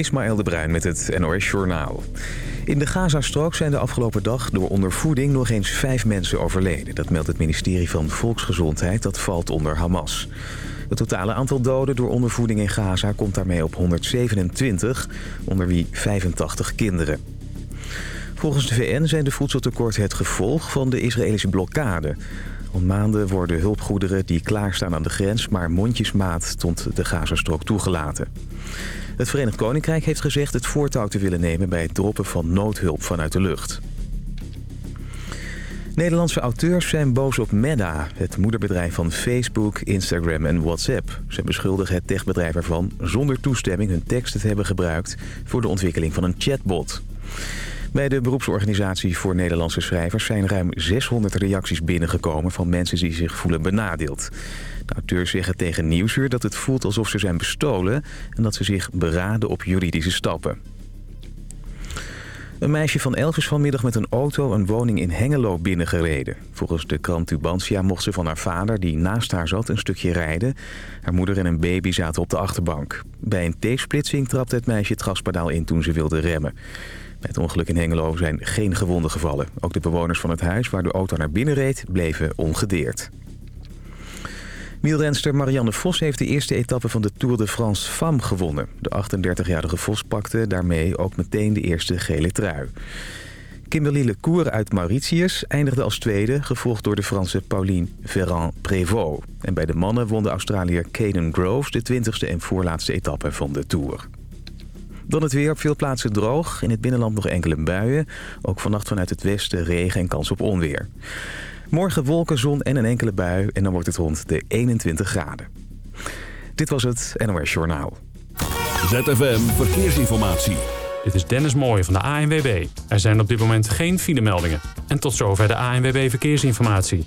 Ismaël de Bruin met het NOS Journaal. In de Gazastrook zijn de afgelopen dag door ondervoeding nog eens vijf mensen overleden. Dat meldt het ministerie van Volksgezondheid, dat valt onder Hamas. Het totale aantal doden door ondervoeding in Gaza komt daarmee op 127, onder wie 85 kinderen. Volgens de VN zijn de voedseltekorten het gevolg van de Israëlische blokkade. Al maanden worden hulpgoederen die klaarstaan aan de grens... maar mondjesmaat tot de Gazastrook toegelaten. Het Verenigd Koninkrijk heeft gezegd het voortouw te willen nemen... bij het droppen van noodhulp vanuit de lucht. Nederlandse auteurs zijn boos op Meta, het moederbedrijf van Facebook, Instagram en WhatsApp. Ze beschuldigen het techbedrijf ervan zonder toestemming hun teksten te hebben gebruikt voor de ontwikkeling van een chatbot. Bij de beroepsorganisatie voor Nederlandse schrijvers zijn ruim 600 reacties binnengekomen van mensen die zich voelen benadeeld. De auteurs zeggen tegen Nieuwsuur dat het voelt alsof ze zijn bestolen en dat ze zich beraden op juridische stappen. Een meisje van elf is vanmiddag met een auto een woning in Hengelo binnengereden. Volgens de krant Tubantia mocht ze van haar vader, die naast haar zat, een stukje rijden. Haar moeder en een baby zaten op de achterbank. Bij een T-splitsing trapte het meisje het gaspedaal in toen ze wilde remmen. Bij het ongeluk in Hengelo zijn geen gewonden gevallen. Ook de bewoners van het huis waar de auto naar binnen reed bleven ongedeerd. Wielrenster Marianne Vos heeft de eerste etappe van de Tour de France Femme gewonnen. De 38-jarige Vos pakte daarmee ook meteen de eerste gele trui. Kimberly Lecour uit Mauritius eindigde als tweede... gevolgd door de Franse Pauline Ferrand-Prévot. En bij de mannen won de Australiër Caden Groves... de 20e en voorlaatste etappe van de Tour. Dan het weer op veel plaatsen droog. In het binnenland nog enkele buien. Ook vannacht vanuit het westen regen en kans op onweer. Morgen wolken, zon en een enkele bui. En dan wordt het rond de 21 graden. Dit was het NOS Journaal. ZFM Verkeersinformatie. Dit is Dennis Mooij van de ANWB. Er zijn op dit moment geen filemeldingen. En tot zover de ANWB Verkeersinformatie.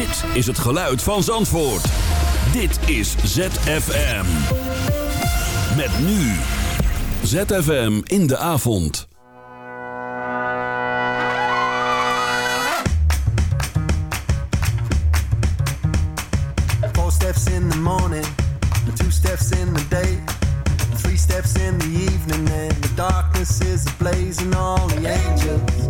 Dit is het geluid van Zandvoort. Dit is ZFM. Met nu. ZFM in de avond. Four steps in the morning, two steps in the day, three steps in the evening, and the darkness is ablaze, and all the angels,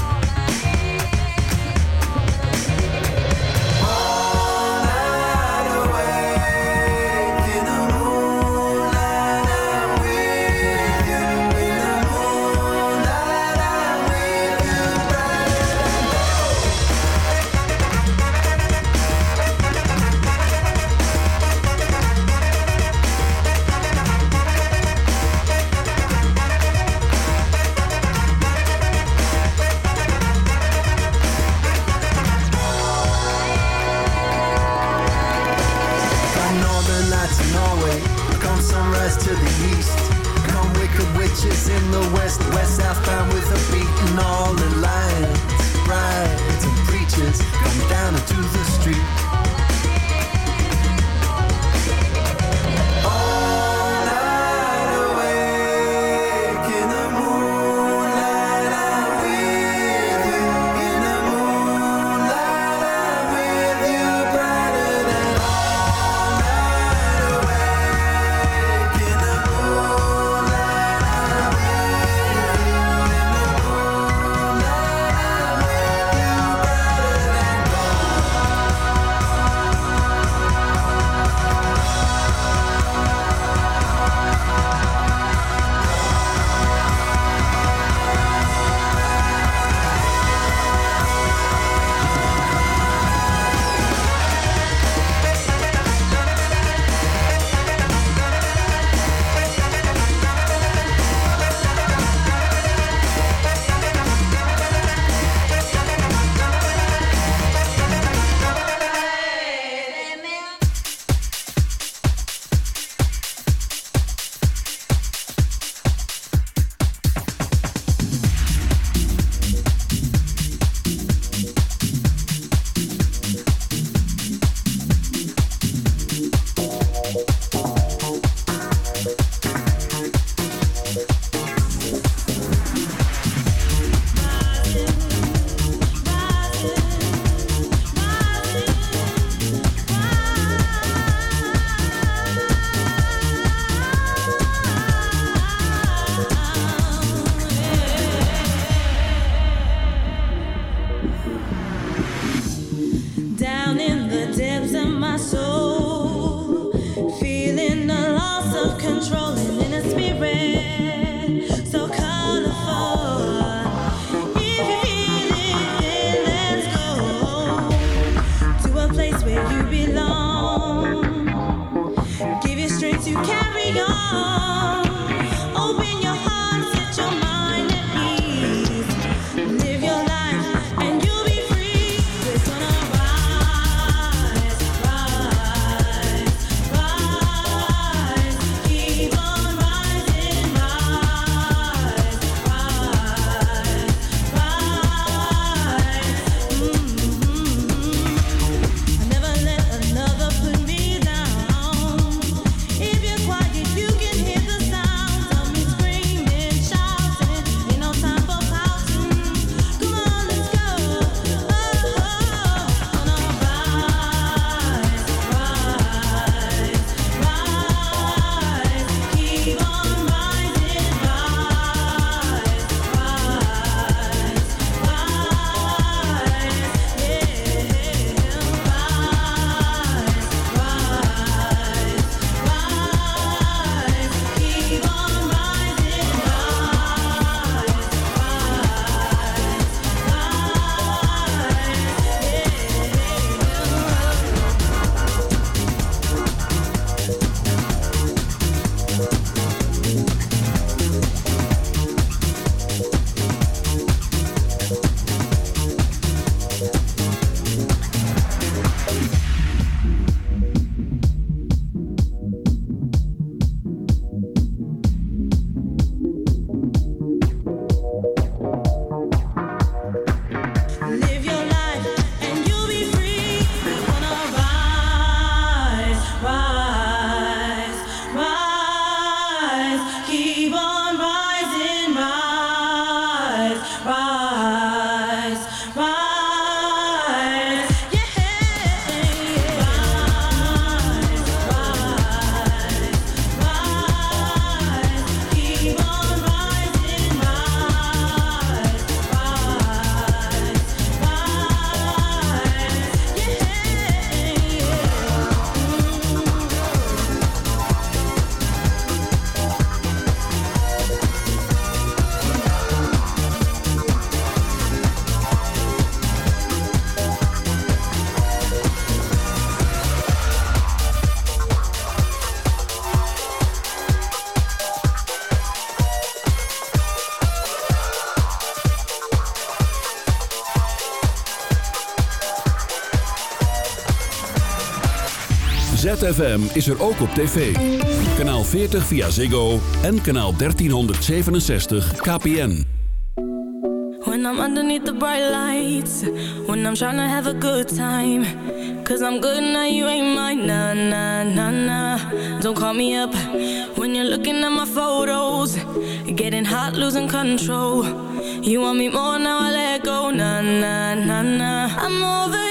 ZFM is er ook op tv. Kanaal 40 via Ziggo en kanaal 1367 KPN. When I'm underneath the bright lights When I'm trying to have a good time Cause I'm good now, you ain't mine Nah, nah, nah, nah Don't call me up When you're looking at my photos Getting hot, losing control You want me more, now I let go Nah, nah, nah, nah I'm over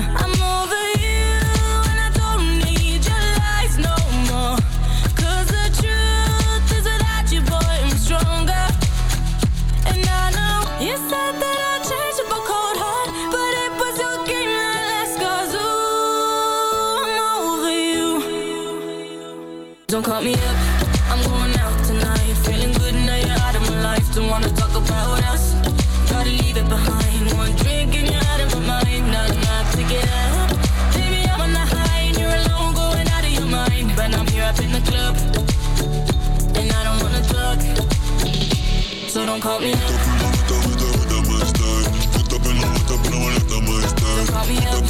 don't call me. up Don't call me up Don't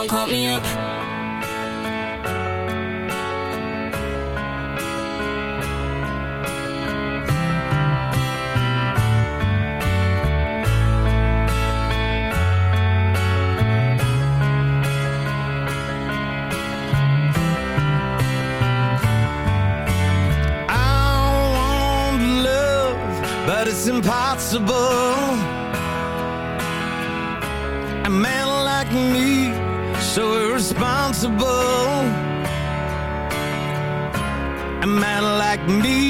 don't call me up I want love, but it's impossible. So irresponsible. A man like me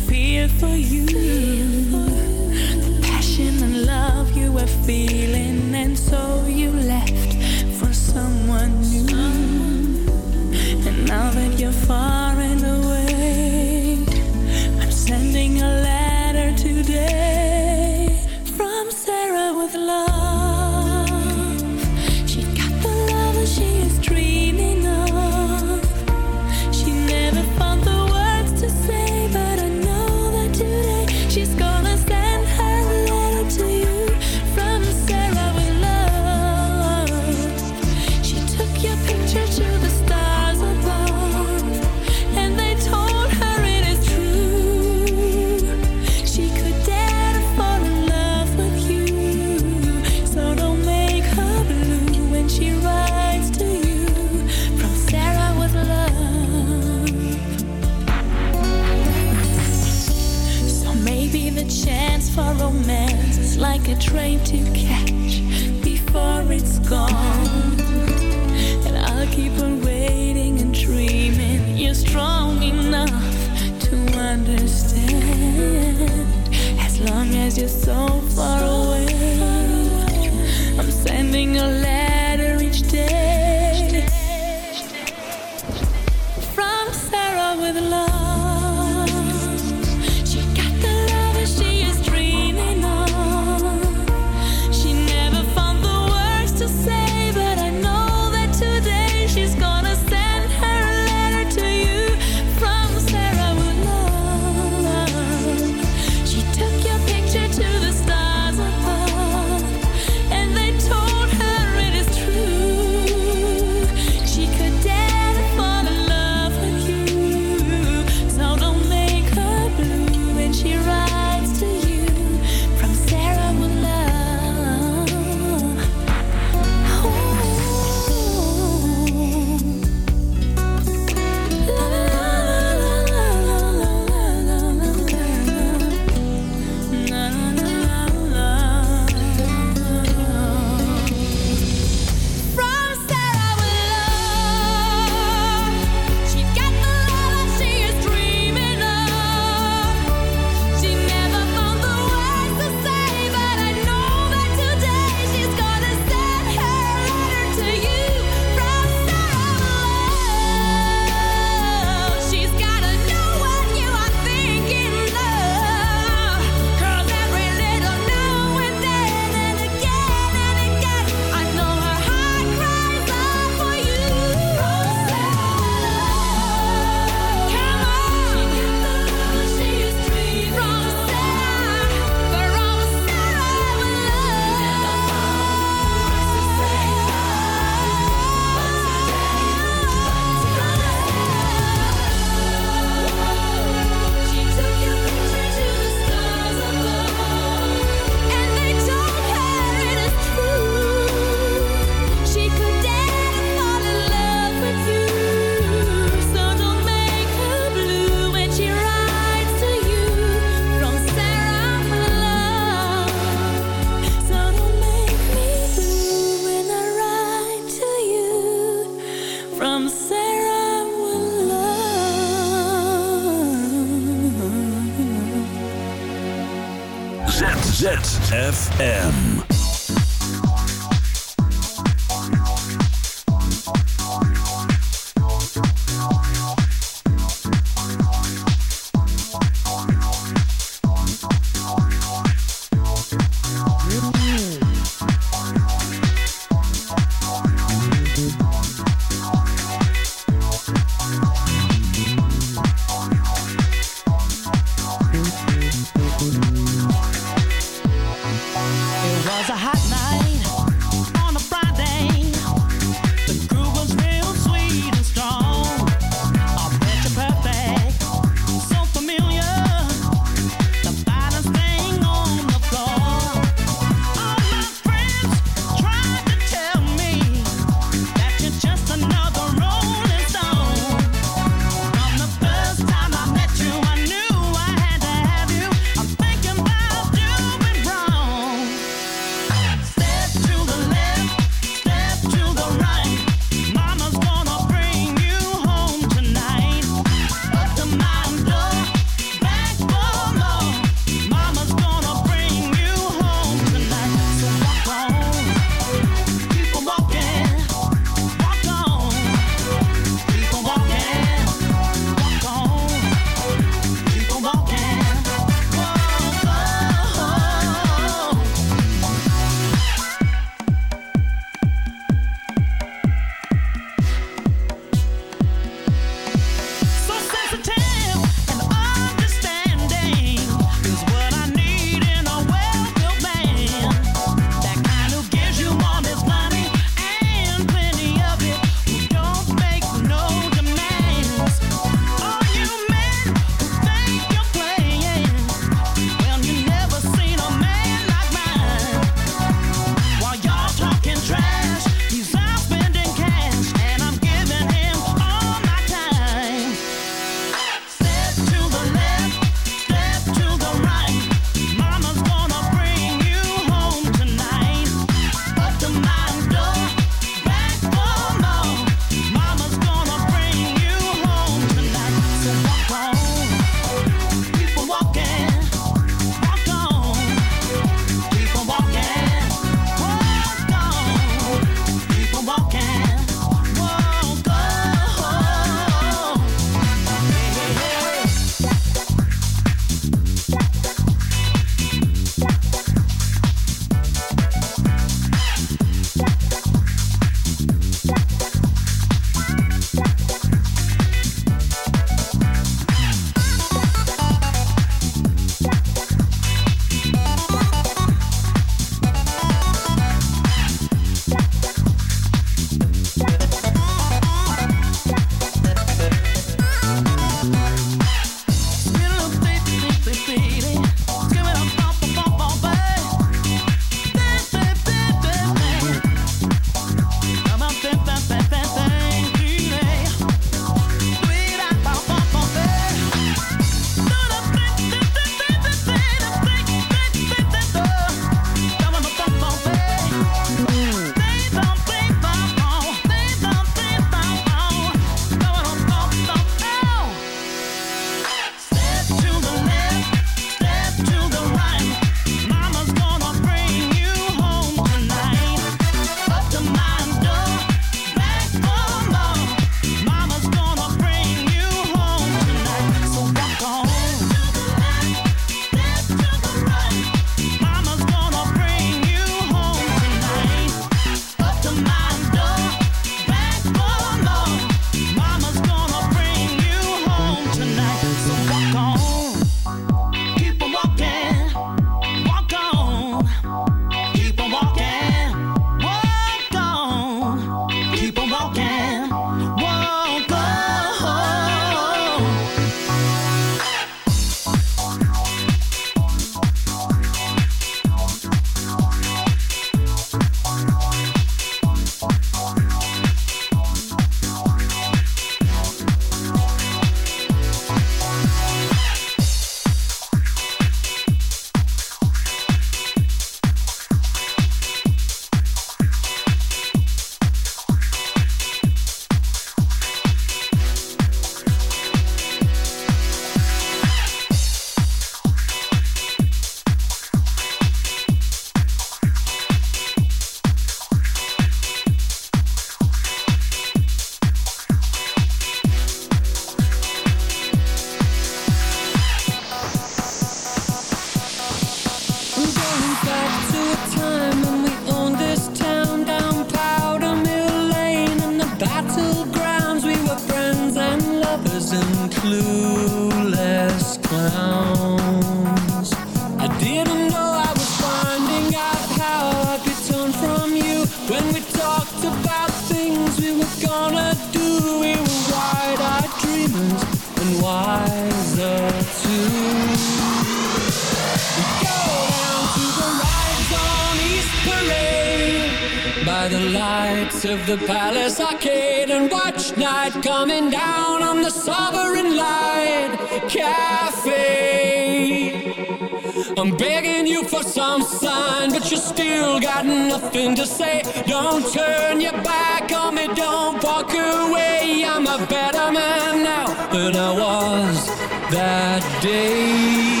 turn your back on me, don't walk away. I'm a better man now than I was that day.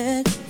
it.